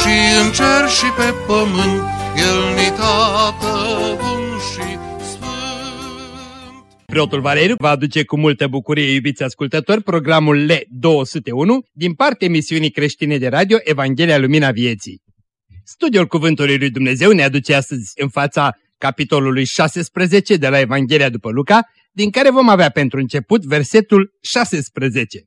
și în cer și pe pământ, El ni tată bun și sfânt. Preotul Valeriu va aduce cu multă bucurie, iubiți ascultători, programul L201 din partea emisiunii creștine de radio Evanghelia Lumina Vieții. Studiul Cuvântului Lui Dumnezeu ne aduce astăzi în fața capitolului 16 de la Evanghelia după Luca, din care vom avea pentru început versetul 16.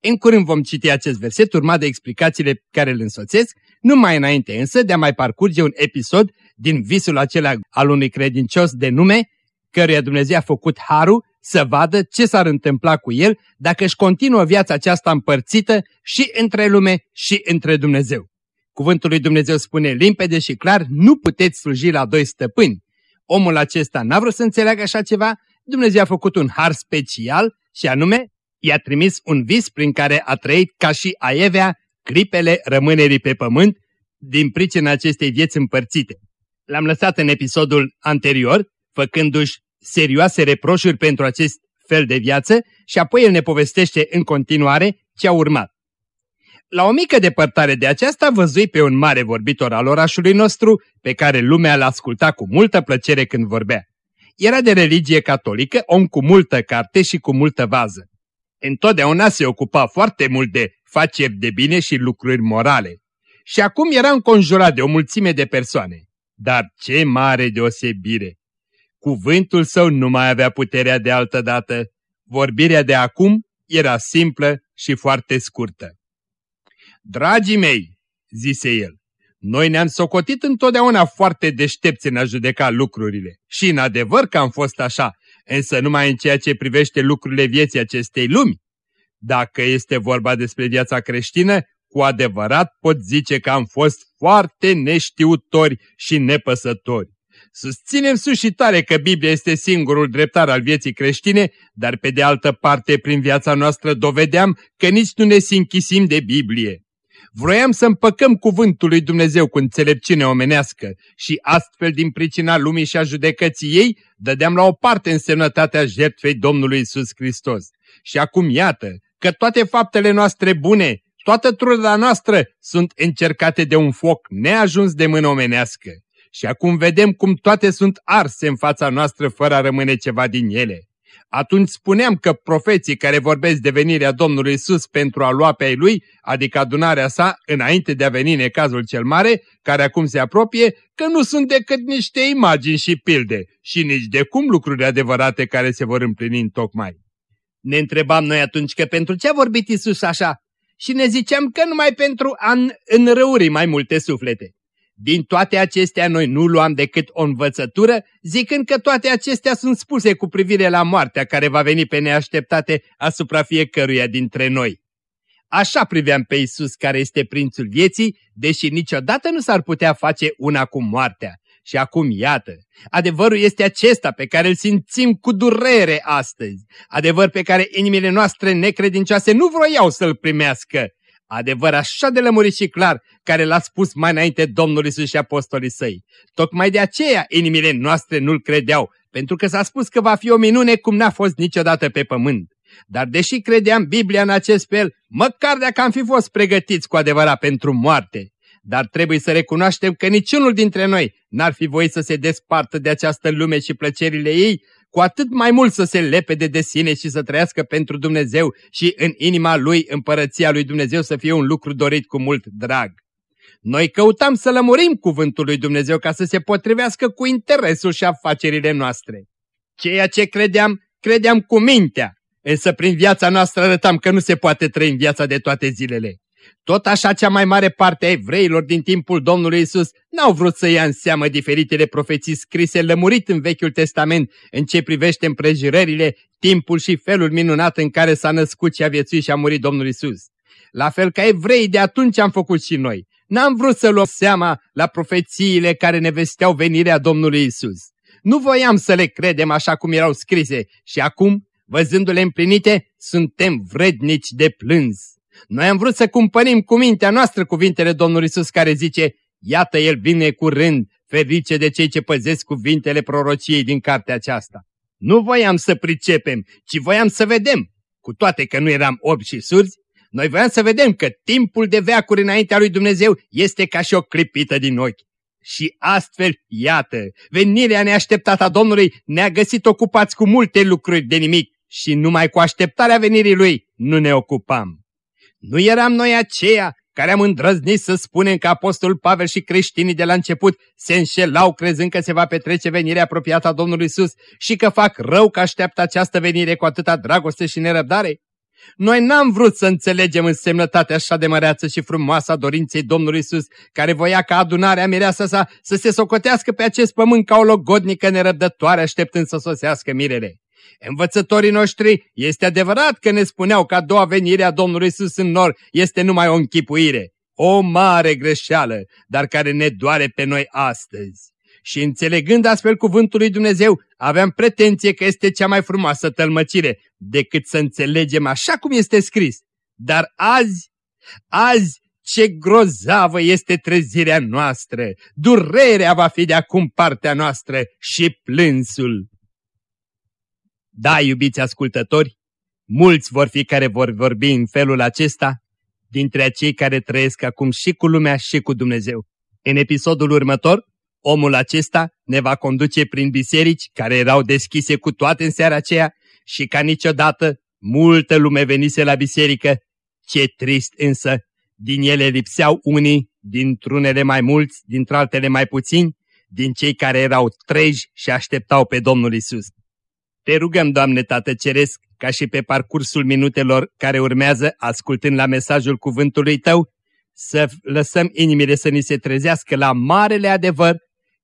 În curând vom citi acest verset urmat de explicațiile care îl însoțesc, numai înainte însă de a mai parcurge un episod din visul acela al unui credincios de nume, căruia Dumnezeu a făcut harul să vadă ce s-ar întâmpla cu el dacă își continuă viața aceasta împărțită și între lume și între Dumnezeu. Cuvântul lui Dumnezeu spune limpede și clar, nu puteți sluji la doi stăpâni. Omul acesta n-a vrut să înțeleagă așa ceva, Dumnezeu a făcut un har special și anume i-a trimis un vis prin care a trăit ca și Aevea clipele rămânerii pe pământ din pricina acestei vieți împărțite. L-am lăsat în episodul anterior, făcându-și serioase reproșuri pentru acest fel de viață și apoi el ne povestește în continuare ce a urmat. La o mică depărtare de aceasta văzui pe un mare vorbitor al orașului nostru, pe care lumea l asculta cu multă plăcere când vorbea. Era de religie catolică, om cu multă carte și cu multă vază. Întotdeauna se ocupa foarte mult de faceri de bine și lucruri morale. Și acum era înconjurat de o mulțime de persoane. Dar ce mare deosebire! Cuvântul său nu mai avea puterea de altă dată. Vorbirea de acum era simplă și foarte scurtă. Dragii mei, zise el, noi ne-am socotit întotdeauna foarte deștepți în a judeca lucrurile. Și în adevăr că am fost așa, însă numai în ceea ce privește lucrurile vieții acestei lumi. Dacă este vorba despre viața creștină, cu adevărat pot zice că am fost foarte neștiutori și nepăsători. Susținem sus și tare că Biblia este singurul dreptar al vieții creștine, dar pe de altă parte prin viața noastră dovedeam că nici nu ne sinchisim de Biblie. Vroiam să împăcăm cuvântul lui Dumnezeu cu înțelepciune omenească și astfel din pricina lumii și a judecății ei dădeam la o parte însemnătatea jertfei Domnului Isus Hristos. Și acum iată că toate faptele noastre bune, toată truda noastră sunt încercate de un foc neajuns de mână omenească. Și acum vedem cum toate sunt arse în fața noastră fără a rămâne ceva din ele. Atunci spuneam că profeții care vorbesc de venirea Domnului Isus pentru a lua pe ai lui, adică adunarea sa, înainte de a veni necazul cel mare, care acum se apropie, că nu sunt decât niște imagini și pilde și nici de cum lucruri adevărate care se vor împlini în tocmai. Ne întrebam noi atunci că pentru ce a vorbit Isus așa și ne ziceam că numai pentru a înrăuri mai multe suflete. Din toate acestea noi nu luam decât o învățătură, zicând că toate acestea sunt spuse cu privire la moartea care va veni pe neașteptate asupra fiecăruia dintre noi. Așa priveam pe Isus care este prințul vieții, deși niciodată nu s-ar putea face una cu moartea. Și acum iată, adevărul este acesta pe care îl simțim cu durere astăzi, adevăr pe care inimile noastre necredincioase nu vroiau să-l primească, Adevăr așa de lămurit și clar, care l-a spus mai înainte Domnul Isus și apostolii săi. Tocmai de aceea inimile noastre nu-l credeau, pentru că s-a spus că va fi o minune cum n-a fost niciodată pe pământ. Dar deși credeam Biblia în acest fel, măcar dacă am fi fost pregătiți cu adevărat pentru moarte, dar trebuie să recunoaștem că niciunul dintre noi n-ar fi voit să se despartă de această lume și plăcerile ei, cu atât mai mult să se lepede de sine și să trăiască pentru Dumnezeu și în inima lui împărăția lui Dumnezeu să fie un lucru dorit cu mult drag. Noi căutam să lămurim cuvântul lui Dumnezeu ca să se potrivească cu interesul și afacerile noastre. Ceea ce credeam, credeam cu mintea, însă prin viața noastră arătam că nu se poate trăi în viața de toate zilele. Tot așa cea mai mare parte a evreilor din timpul Domnului Isus n-au vrut să ia în seamă diferitele profeții scrise lămurit în Vechiul Testament în ce privește împrejurările, timpul și felul minunat în care s-a născut și a viețuit și a murit Domnul Isus. La fel ca evreii de atunci am făcut și noi. N-am vrut să luăm seama la profețiile care ne vesteau venirea Domnului Isus. Nu voiam să le credem așa cum erau scrise și acum, văzându-le împlinite, suntem vrednici de plâns. Noi am vrut să cumpărim cu mintea noastră cuvintele Domnului Isus care zice, Iată El vine curând, ferice de cei ce păzesc cuvintele prorociei din cartea aceasta. Nu voiam să pricepem, ci voiam să vedem. Cu toate că nu eram orbi și surzi, noi voiam să vedem că timpul de veacuri înaintea lui Dumnezeu este ca și o clipită din ochi. Și astfel, iată, venirea neașteptată a Domnului ne-a găsit ocupați cu multe lucruri de nimic și numai cu așteptarea venirii Lui nu ne ocupam. Nu eram noi aceia care am îndrăznit să spunem că Apostolul Pavel și creștinii de la început se înșelau crezând că se va petrece venirea apropiată a Domnului Isus și că fac rău că așteaptă această venire cu atâta dragoste și nerăbdare? Noi n-am vrut să înțelegem însemnătatea așa de măreață și frumoasă a dorinței Domnului Isus, care voia ca adunarea mireasă sa să se socotească pe acest pământ ca o logodnică nerăbdătoare așteptând să sosească mirele. Învățătorii noștri este adevărat că ne spuneau că a doua venire a Domnului Isus în nor este numai o închipuire, o mare greșeală, dar care ne doare pe noi astăzi. Și înțelegând astfel cuvântul lui Dumnezeu, aveam pretenție că este cea mai frumoasă tălmăcire, decât să înțelegem așa cum este scris. Dar azi, azi, ce grozavă este trezirea noastră, durerea va fi de acum partea noastră și plânsul. Da, iubiți ascultători, mulți vor fi care vor vorbi în felul acesta, dintre cei care trăiesc acum și cu lumea și cu Dumnezeu. În episodul următor, omul acesta ne va conduce prin biserici care erau deschise cu toate în seara aceea și ca niciodată multă lume venise la biserică. Ce trist însă, din ele lipseau unii, dintr-unele mai mulți, dintr-altele mai puțini, din cei care erau treji și așteptau pe Domnul Isus. Te rugăm, Doamne Tată Ceresc, ca și pe parcursul minutelor care urmează, ascultând la mesajul cuvântului Tău, să lăsăm inimile să ni se trezească la marele adevăr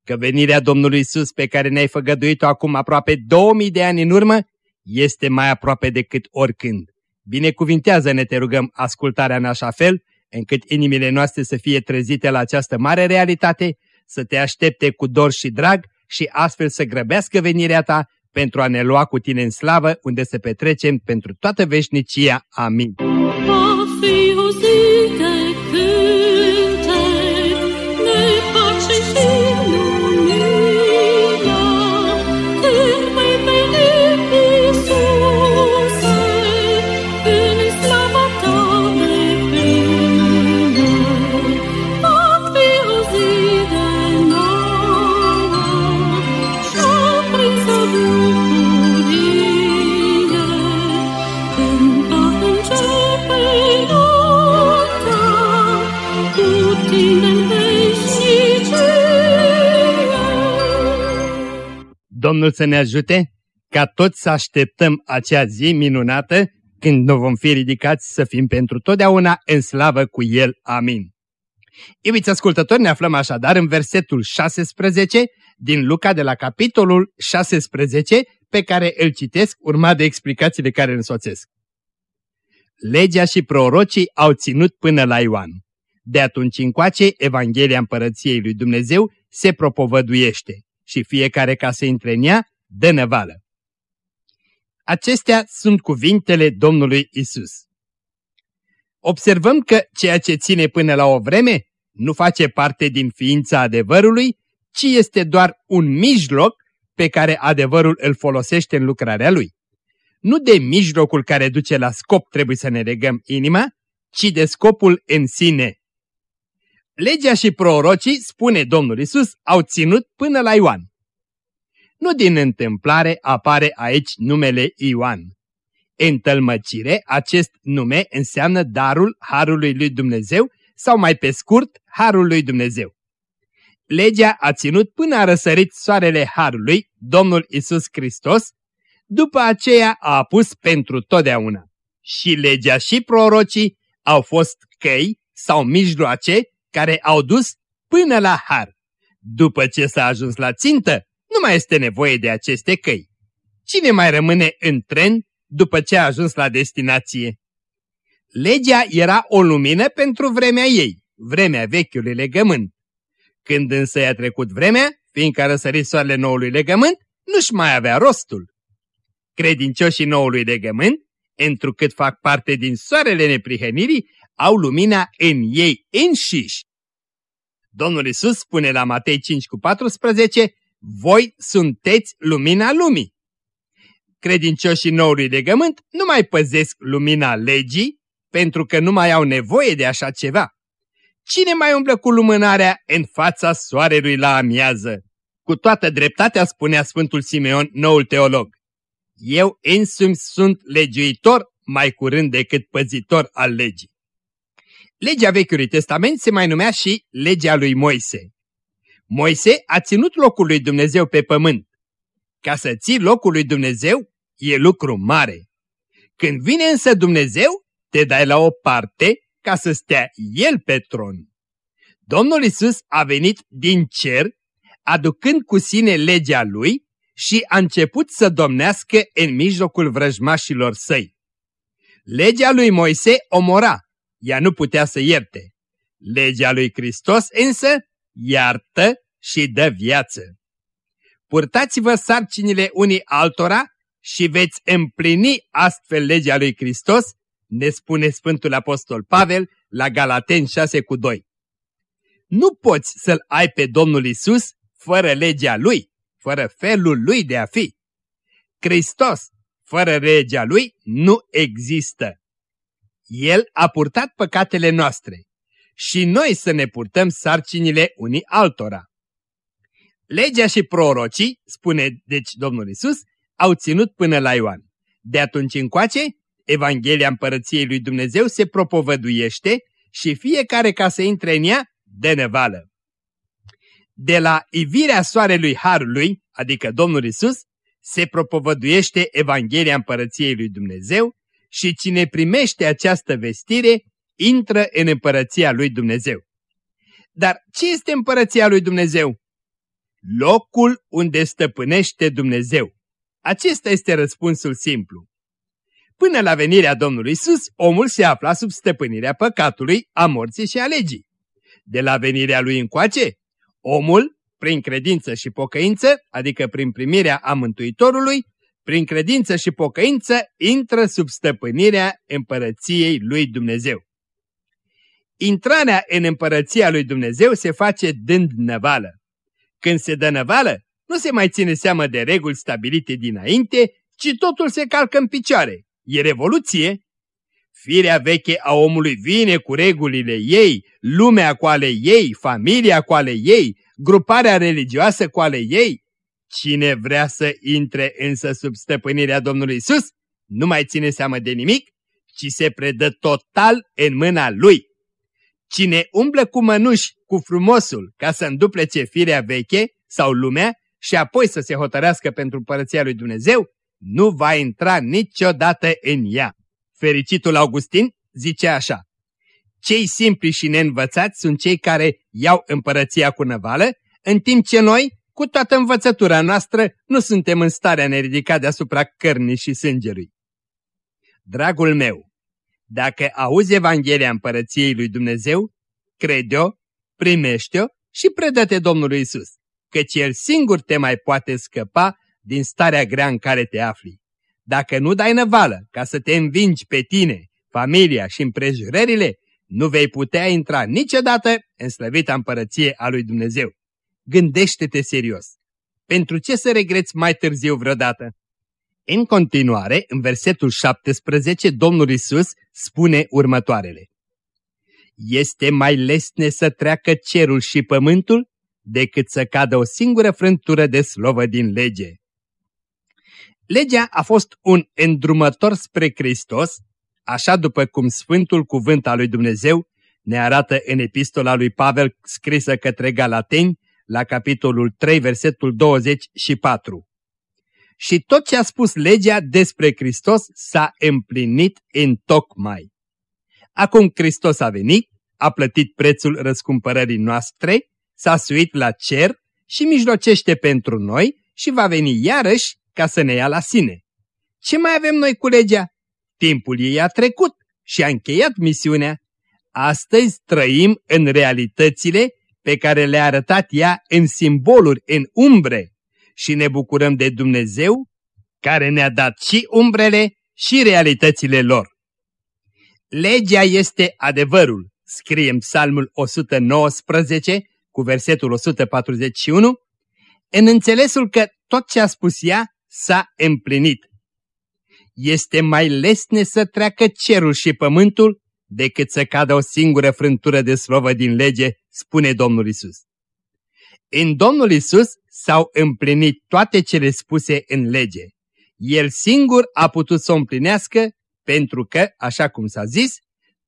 că venirea Domnului Isus pe care ne-ai făgăduit-o acum aproape 2000 de ani în urmă este mai aproape decât oricând. Binecuvintează-ne, te rugăm, ascultarea în așa fel, încât inimile noastre să fie trezite la această mare realitate, să te aștepte cu dor și drag și astfel să grăbească venirea ta pentru a ne lua cu tine în slavă, unde să petrecem pentru toată veșnicia. Amin. Domnul să ne ajute ca toți să așteptăm acea zi minunată când nu vom fi ridicați să fim pentru totdeauna în slavă cu El. Amin. Iubiți ascultători, ne aflăm așadar în versetul 16 din Luca de la capitolul 16 pe care îl citesc urmat de explicațiile care îl însoțesc. Legea și prorocii au ținut până la Ioan. De atunci încoace, Evanghelia Împărăției lui Dumnezeu se propovăduiește și fiecare ca să intre în ea, dă năvală. Acestea sunt cuvintele Domnului Isus. Observăm că ceea ce ține până la o vreme nu face parte din ființa adevărului, ci este doar un mijloc pe care adevărul îl folosește în lucrarea lui. Nu de mijlocul care duce la scop trebuie să ne legăm inima, ci de scopul în sine. Legea și prorocii, spune Domnul Isus, au ținut până la Ioan. Nu din întâmplare apare aici numele Ioan. În tălmăcire, acest nume înseamnă darul Harului lui Dumnezeu sau mai pe scurt, Harul lui Dumnezeu. Legea a ținut până a răsărit soarele Harului, Domnul Isus Hristos, după aceea a apus pentru totdeauna. Și legea și prorocii au fost căi sau mijloace care au dus până la har. După ce s-a ajuns la țintă, nu mai este nevoie de aceste căi. Cine mai rămâne în tren după ce a ajuns la destinație? Legea era o lumină pentru vremea ei, vremea vechiului legământ. Când însă i-a trecut vremea, fiindcă a răsărit soarele noului legământ, nu-și mai avea rostul. Credincioșii noului legământ, întrucât fac parte din soarele neprihănirii, au lumina în ei înșiși. Domnul Isus spune la Matei 5 cu 14, voi sunteți lumina lumii. Credincioșii noului legământ nu mai păzesc lumina legii, pentru că nu mai au nevoie de așa ceva. Cine mai umblă cu lumânarea în fața soarelui la amiază? Cu toată dreptatea spunea Sfântul Simeon, noul teolog. Eu însumi sunt legiuitor mai curând decât păzitor al legii. Legea Vechiului Testament se mai numea și legea lui Moise. Moise a ținut locul lui Dumnezeu pe pământ. Ca să ții locul lui Dumnezeu e lucru mare. Când vine însă Dumnezeu, te dai la o parte ca să stea El pe tron. Domnul Isus a venit din cer, aducând cu sine legea Lui și a început să domnească în mijlocul vrăjmașilor săi. Legea lui Moise omora, ea nu putea să ierte. Legea lui Hristos însă iartă și dă viață. Purtați-vă sarcinile unii altora și veți împlini astfel legea lui Hristos, ne spune Sfântul Apostol Pavel la Galaten 6 cu 2. Nu poți să-L ai pe Domnul Isus fără legea Lui, fără felul Lui de a fi. Hristos, fără legea Lui, nu există. El a purtat păcatele noastre și noi să ne purtăm sarcinile unii altora. Legea și prorocii, spune deci Domnul Isus, au ținut până la Ioan. De atunci încoace, Evanghelia Împărăției lui Dumnezeu se propovăduiește și fiecare ca să intre în ea, de nevală. De la ivirea soarelui Harului, adică Domnul Isus, se propovăduiește Evanghelia Împărăției lui Dumnezeu și cine primește această vestire, intră în Împărăția lui Dumnezeu. Dar ce este Împărăția lui Dumnezeu? Locul unde stăpânește Dumnezeu. Acesta este răspunsul simplu. Până la venirea Domnului Isus, omul se afla sub stăpânirea păcatului, a morții și a legii. De la venirea lui încoace, omul, prin credință și pocăință, adică prin primirea a Mântuitorului, prin credință și pocăință, intră sub stăpânirea împărăției lui Dumnezeu. Intrarea în împărăția lui Dumnezeu se face dând năvală. Când se dă năvală, nu se mai ține seamă de reguli stabilite dinainte, ci totul se calcă în picioare. E revoluție. Firea veche a omului vine cu regulile ei, lumea cu ale ei, familia cu ale ei, gruparea religioasă cu ale ei. Cine vrea să intre însă sub stăpânirea Domnului Isus, nu mai ține seamă de nimic, ci se predă total în mâna lui. Cine umblă cu mănuși cu frumosul ca să înduplece firea veche sau lumea și apoi să se hotărească pentru împărăția lui Dumnezeu, nu va intra niciodată în ea. Fericitul Augustin zice așa, Cei simpli și neînvățați sunt cei care iau împărăția cu năvală, în timp ce noi, cu toată învățătura noastră, nu suntem în starea ne ridica deasupra cărnii și sângelui. Dragul meu, dacă auzi Evanghelia Împărăției lui Dumnezeu, crede-o, primește-o și predă-te Domnului Isus, căci El singur te mai poate scăpa din starea grea în care te afli. Dacă nu dai năvală ca să te învingi pe tine, familia și împrejurările, nu vei putea intra niciodată în slăvita împărăție a lui Dumnezeu. Gândește-te serios. Pentru ce să regreți mai târziu vreodată? În continuare, în versetul 17, Domnul Isus spune următoarele. Este mai lesne să treacă cerul și pământul decât să cadă o singură frântură de slovă din lege. Legea a fost un îndrumător spre Hristos, așa după cum Sfântul Cuvânt al lui Dumnezeu ne arată în epistola lui Pavel scrisă către Galateni, la capitolul 3, versetul 24. Și tot ce a spus legea despre Hristos s-a împlinit în tocmai. Acum Hristos a venit, a plătit prețul răscumpărării noastre, s-a suit la cer și mijlocește pentru noi și va veni iarăși ca să ne ia la sine. Ce mai avem noi cu legea? Timpul ei a trecut și a încheiat misiunea. Astăzi trăim în realitățile pe care le-a arătat ea în simboluri, în umbre și ne bucurăm de Dumnezeu care ne-a dat și umbrele și realitățile lor. Legea este adevărul, scrie în psalmul 119 cu versetul 141, în înțelesul că tot ce a spus ea s-a împlinit. Este mai lesne să treacă cerul și pământul decât să cadă o singură frântură de slovă din lege, spune Domnul Isus. În Domnul Isus s-au împlinit toate cele spuse în lege. El singur a putut să o împlinească pentru că, așa cum s-a zis,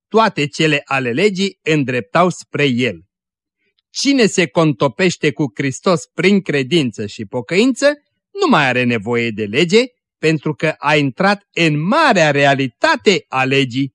toate cele ale legii îndreptau spre El. Cine se contopește cu Hristos prin credință și pocăință, nu mai are nevoie de lege, pentru că a intrat în marea realitate a legii.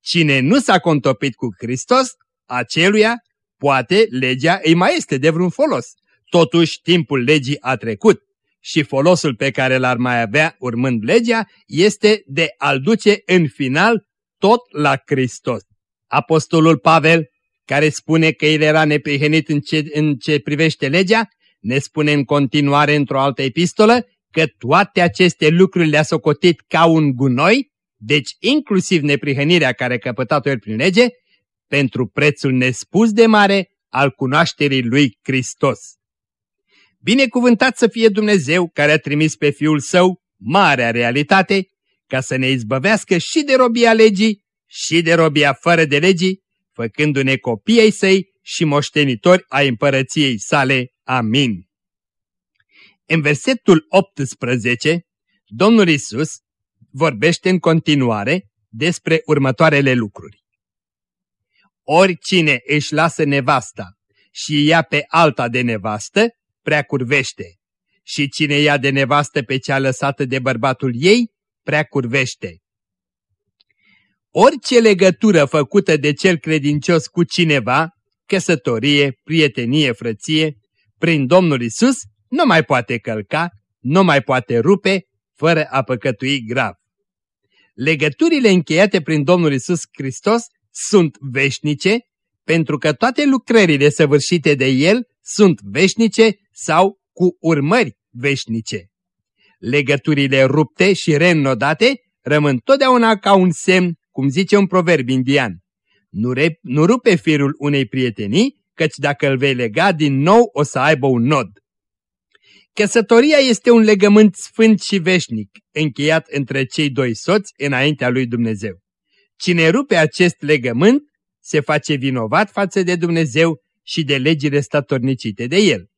Cine nu s-a contopit cu Hristos, aceluia, poate legea îi mai este de vreun folos. Totuși, timpul legii a trecut și folosul pe care l-ar mai avea urmând legea este de a-l duce în final tot la Hristos. Apostolul Pavel, care spune că el era neprihănit în ce, în ce privește legea, ne spune în continuare într-o altă epistolă că toate aceste lucruri le-a socotit ca un gunoi, deci inclusiv neprihănirea care a căpătat-o el prin lege, pentru prețul nespus de mare al cunoașterii lui Hristos. Binecuvântat să fie Dumnezeu care a trimis pe Fiul Său, marea realitate, ca să ne izbăvească și de robia legii și de robia fără de legii, făcându-ne copii ai săi și moștenitori ai împărăției sale. Amin. În versetul 18, Domnul Isus vorbește în continuare despre următoarele lucruri. Oricine își lasă nevasta și ia pe alta de nevastă, prea curvește, și cine ia de nevastă pe cea lăsată de bărbatul ei, prea curvește. Orice legătură făcută de cel credincios cu cineva, căsătorie, prietenie, frăție, prin Domnul Isus, nu mai poate călca, nu mai poate rupe, fără a păcătui grav. Legăturile încheiate prin Domnul Isus Hristos sunt veșnice, pentru că toate lucrările săvârșite de El sunt veșnice sau cu urmări veșnice. Legăturile rupte și reînnodate rămân totdeauna ca un semn, cum zice un proverb indian. Nu, re, nu rupe firul unei prietenii, căci dacă îl vei lega din nou o să aibă un nod. Căsătoria este un legământ sfânt și veșnic, încheiat între cei doi soți înaintea lui Dumnezeu. Cine rupe acest legământ se face vinovat față de Dumnezeu și de legile statornicite de el.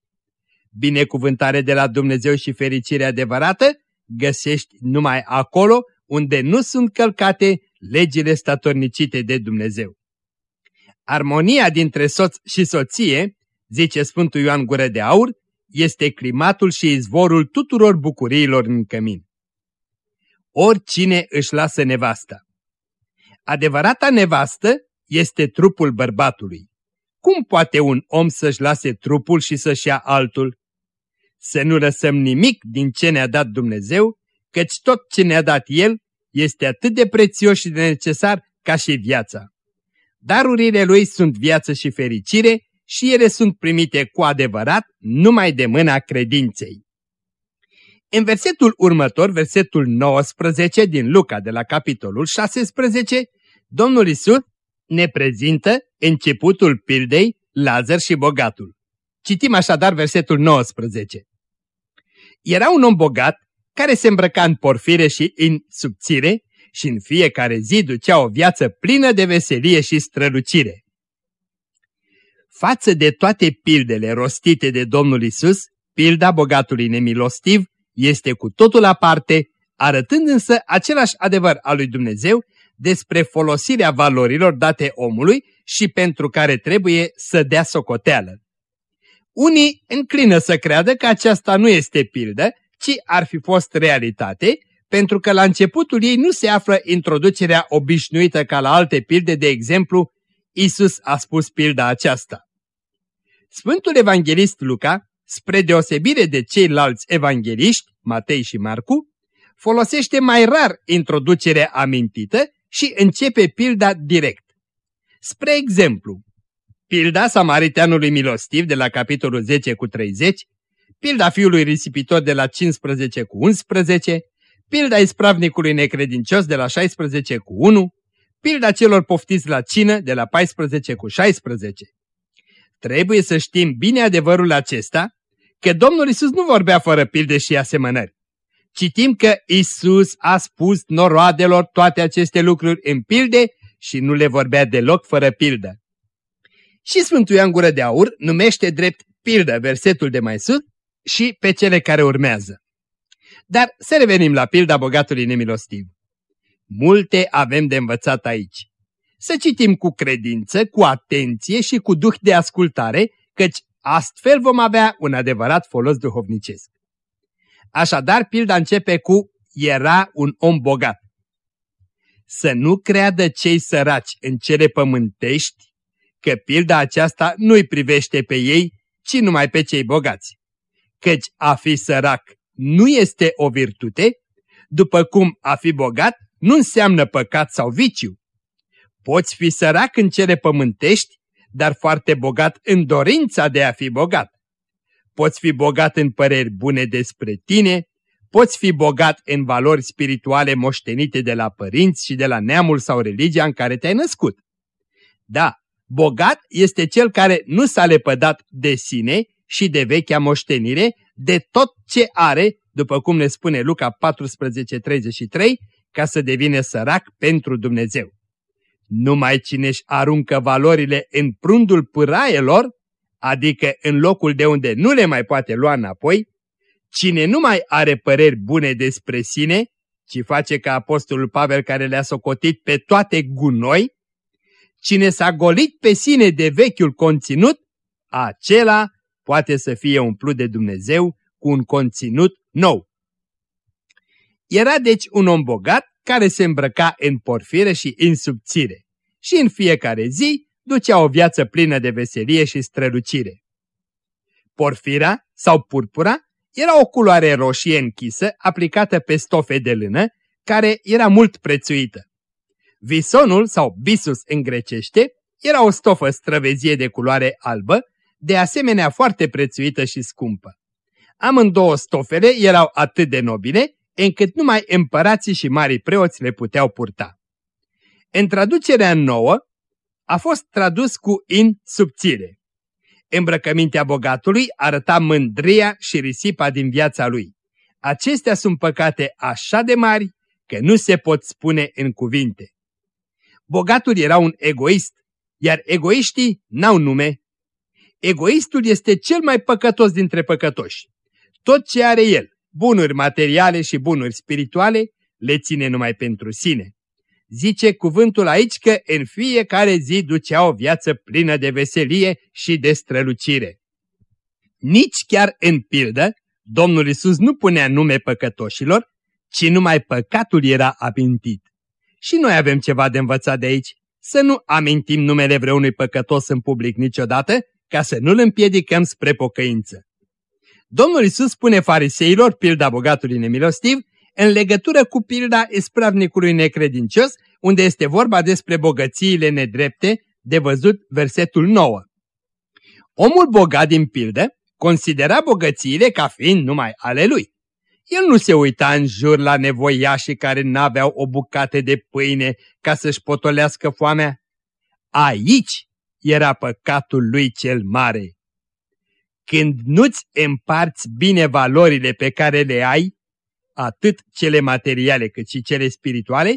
Binecuvântare de la Dumnezeu și fericire adevărată găsești numai acolo unde nu sunt călcate legile statornicite de Dumnezeu. Armonia dintre soț și soție, zice Sfântul Ioan Gură de Aur, este climatul și izvorul tuturor bucuriilor în cămin. Oricine își lasă nevasta. Adevărata nevastă este trupul bărbatului. Cum poate un om să-și lase trupul și să-și ia altul? Să nu lăsăm nimic din ce ne-a dat Dumnezeu, căci tot ce ne-a dat El este atât de prețios și de necesar ca și viața. Darurile Lui sunt viață și fericire și ele sunt primite cu adevărat numai de mâna credinței. În versetul următor, versetul 19 din Luca de la capitolul 16, Domnul Isus ne prezintă începutul pildei Lazar și bogatul. Citim așadar versetul 19. Era un om bogat care se îmbrăca în porfire și în subțire și în fiecare zi ducea o viață plină de veselie și strălucire. Față de toate pildele rostite de Domnul Isus, pilda bogatului nemilostiv este cu totul aparte, arătând însă același adevăr al lui Dumnezeu despre folosirea valorilor date omului și pentru care trebuie să dea socoteală. Unii înclină să creadă că aceasta nu este pildă, ci ar fi fost realitate, pentru că la începutul ei nu se află introducerea obișnuită ca la alte pilde, de exemplu, Isus a spus pilda aceasta. Sfântul Evanghelist Luca, spre deosebire de ceilalți evangeliști, Matei și Marcu, folosește mai rar introducerea amintită și începe pilda direct. Spre exemplu, pilda Samariteanului milostiv de la capitolul 10 cu 30, pilda fiului risipitor de la 15 cu 11, pilda ispravnicului necredincios de la 16 cu 1, pilda celor poftiți la cină de la 14 cu 16. Trebuie să știm bine adevărul acesta, că Domnul Isus nu vorbea fără pilde și asemănări. Citim că Isus a spus noroadelor toate aceste lucruri în pilde și nu le vorbea deloc fără pildă. Și Sfântul Ioan Gură de Aur numește drept pildă versetul de mai sus și pe cele care urmează. Dar să revenim la pilda bogatului nemilostiv. Multe avem de învățat aici. Să citim cu credință, cu atenție și cu duh de ascultare, căci astfel vom avea un adevărat folos duhovnicesc. Așadar, pilda începe cu era un om bogat. Să nu creadă cei săraci în cele pământești că pilda aceasta nu-i privește pe ei, ci numai pe cei bogați. Căci a fi sărac nu este o virtute, după cum a fi bogat nu înseamnă păcat sau viciu. Poți fi sărac în cele pământești, dar foarte bogat în dorința de a fi bogat. Poți fi bogat în păreri bune despre tine, poți fi bogat în valori spirituale moștenite de la părinți și de la neamul sau religia în care te-ai născut. Da, bogat este cel care nu s-a lepădat de sine și de vechea moștenire, de tot ce are, după cum ne spune Luca 14:33, ca să devine sărac pentru Dumnezeu. Numai cine își aruncă valorile în prundul pâraielor, adică în locul de unde nu le mai poate lua înapoi, cine nu mai are păreri bune despre sine, ci face ca apostolul Pavel care le-a socotit pe toate gunoi, cine s-a golit pe sine de vechiul conținut, acela poate să fie umplut de Dumnezeu cu un conținut nou. Era deci un om bogat care se îmbrăca în porfire și în subțire și în fiecare zi ducea o viață plină de veselie și strălucire. Porfira sau purpura era o culoare roșie închisă aplicată pe stofe de lână care era mult prețuită. Visonul sau bisus în grecește era o stofă străvezie de culoare albă, de asemenea foarte prețuită și scumpă. Amândouă stofele erau atât de nobile încât numai împărații și marii preoți le puteau purta. În traducerea nouă a fost tradus cu in subțire. Îmbrăcămintea bogatului arăta mândria și risipa din viața lui. Acestea sunt păcate așa de mari că nu se pot spune în cuvinte. Bogatul era un egoist, iar egoiștii n-au nume. Egoistul este cel mai păcătos dintre păcătoși. Tot ce are el, bunuri materiale și bunuri spirituale, le ține numai pentru sine. Zice cuvântul aici că în fiecare zi ducea o viață plină de veselie și de strălucire. Nici chiar în pildă, Domnul Isus nu punea nume păcătoșilor, ci numai păcatul era amintit. Și noi avem ceva de învățat de aici, să nu amintim numele vreunui păcătos în public niciodată, ca să nu-l împiedicăm spre pocăință. Domnul Isus spune fariseilor pilda bogatului nemilostiv în legătură cu pilda ispravnicului necredincios, unde este vorba despre bogățiile nedrepte, de văzut versetul 9. Omul bogat din pildă considera bogățiile ca fiind numai ale lui. El nu se uita în jur la nevoiașii care n-aveau o bucată de pâine ca să-și potolească foamea. Aici era păcatul lui cel mare. Când nu-ți împarți bine valorile pe care le ai, atât cele materiale cât și cele spirituale,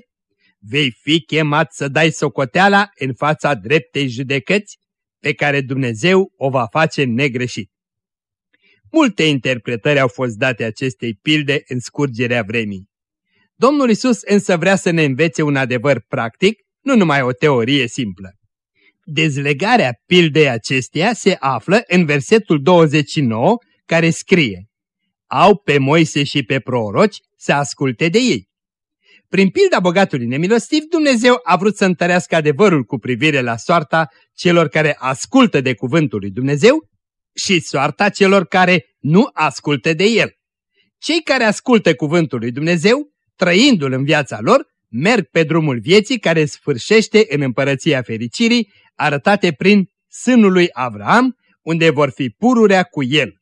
vei fi chemat să dai socoteala în fața dreptei judecăți pe care Dumnezeu o va face negreșit. Multe interpretări au fost date acestei pilde în scurgerea vremii. Domnul Isus însă vrea să ne învețe un adevăr practic, nu numai o teorie simplă. Dezlegarea pildei acesteia se află în versetul 29, care scrie Au pe Moise și pe proroci să asculte de ei. Prin pilda bogatului nemilostiv, Dumnezeu a vrut să întărească adevărul cu privire la soarta celor care ascultă de cuvântul lui Dumnezeu și soarta celor care nu ascultă de el. Cei care ascultă cuvântul lui Dumnezeu, trăindu-l în viața lor, merg pe drumul vieții care sfârșește în împărăția fericirii, arătate prin sânul lui Avram, unde vor fi pururea cu el.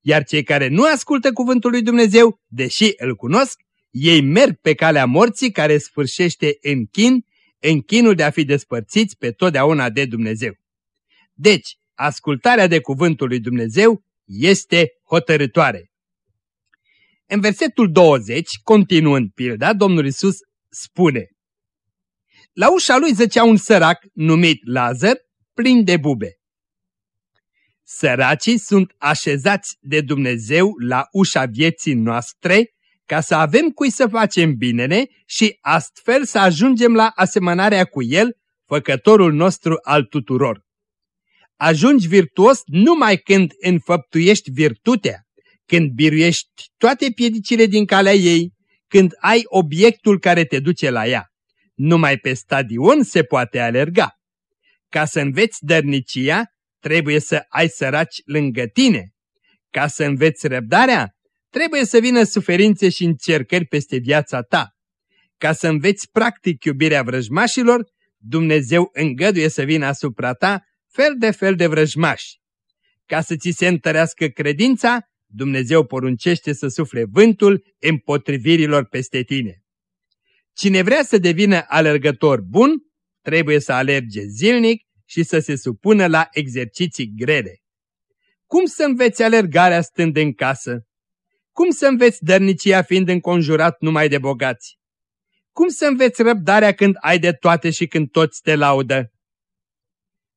Iar cei care nu ascultă cuvântul lui Dumnezeu, deși îl cunosc, ei merg pe calea morții care sfârșește în chin, în chinul de a fi despărțiți pe totdeauna de Dumnezeu. Deci, ascultarea de cuvântul lui Dumnezeu este hotărătoare. În versetul 20, continuând pilda, Domnul Isus spune La ușa lui zăcea un sărac numit Lazar, plin de bube. Săracii sunt așezați de Dumnezeu la ușa vieții noastre ca să avem cui să facem binele și astfel să ajungem la asemănarea cu El, făcătorul nostru al tuturor. Ajungi virtuos numai când înfăptuiești virtutea, când biruiești toate piedicile din calea ei, când ai obiectul care te duce la ea. Numai pe stadion se poate alerga. Ca să înveți dărnicia, trebuie să ai săraci lângă tine. Ca să înveți răbdarea, trebuie să vină suferințe și încercări peste viața ta. Ca să înveți practic iubirea vrăjmașilor, Dumnezeu îngăduie să vină asupra ta fel de fel de vrăjmași. Ca să ți se întărească credința, Dumnezeu poruncește să sufle vântul împotrivirilor peste tine. Cine vrea să devină alergător bun, trebuie să alerge zilnic și să se supună la exerciții grele. Cum să înveți alergarea stând în casă? Cum să înveți dărnicia fiind înconjurat numai de bogați? Cum să înveți răbdarea când ai de toate și când toți te laudă?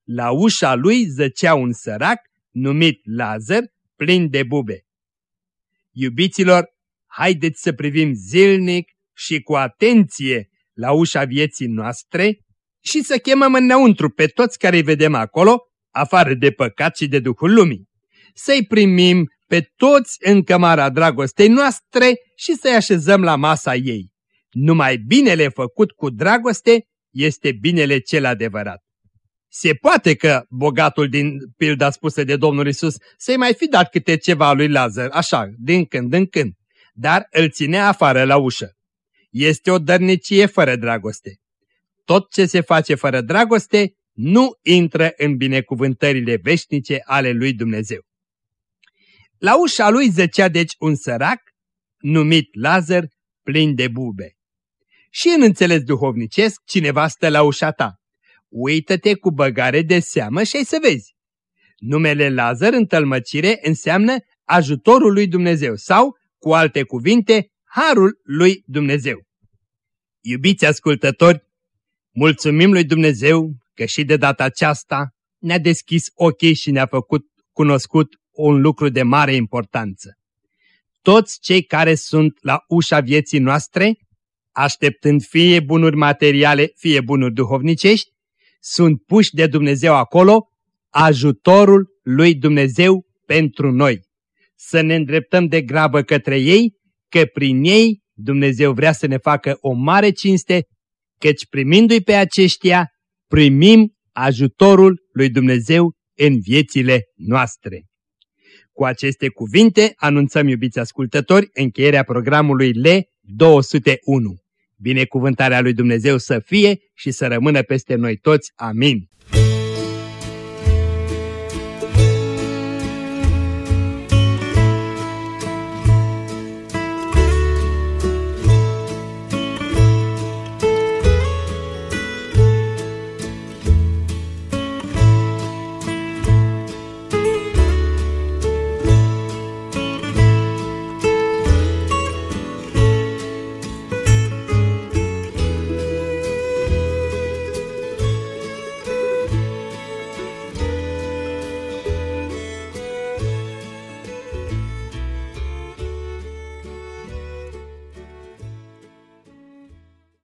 La ușa lui zăcea un sărac numit Lazar, plin de bube. Iubiților, haideți să privim zilnic și cu atenție la ușa vieții noastre și să chemăm înăuntru pe toți care îi vedem acolo, afară de păcat și de Duhul Lumii. Să-i primim pe toți în cămara dragostei noastre și să-i așezăm la masa ei. Numai binele făcut cu dragoste este binele cel adevărat. Se poate că bogatul din pilda spusă de Domnul Isus să-i mai fi dat câte ceva lui Lazar, așa, din când în când, dar îl ținea afară la ușă. Este o dărnicie fără dragoste. Tot ce se face fără dragoste nu intră în binecuvântările veșnice ale lui Dumnezeu. La ușa lui zăcea deci un sărac, numit Lazar, plin de bube. Și în înțeles duhovnicesc, cineva stă la ușa ta uită-te cu băgare de seamă și ai să vezi. Numele Lazar în tălmăcire înseamnă ajutorul lui Dumnezeu sau, cu alte cuvinte, harul lui Dumnezeu. Iubiți ascultători, mulțumim lui Dumnezeu că și de data aceasta ne-a deschis ochii și ne-a făcut cunoscut un lucru de mare importanță. Toți cei care sunt la ușa vieții noastre, așteptând fie bunuri materiale, fie bunuri duhovnicești, sunt puși de Dumnezeu acolo, ajutorul lui Dumnezeu pentru noi. Să ne îndreptăm de grabă către ei, că prin ei Dumnezeu vrea să ne facă o mare cinste, căci primindu-i pe aceștia, primim ajutorul lui Dumnezeu în viețile noastre. Cu aceste cuvinte anunțăm, iubiți ascultători, încheierea programului L201. Binecuvântarea lui Dumnezeu să fie și să rămână peste noi toți. Amin.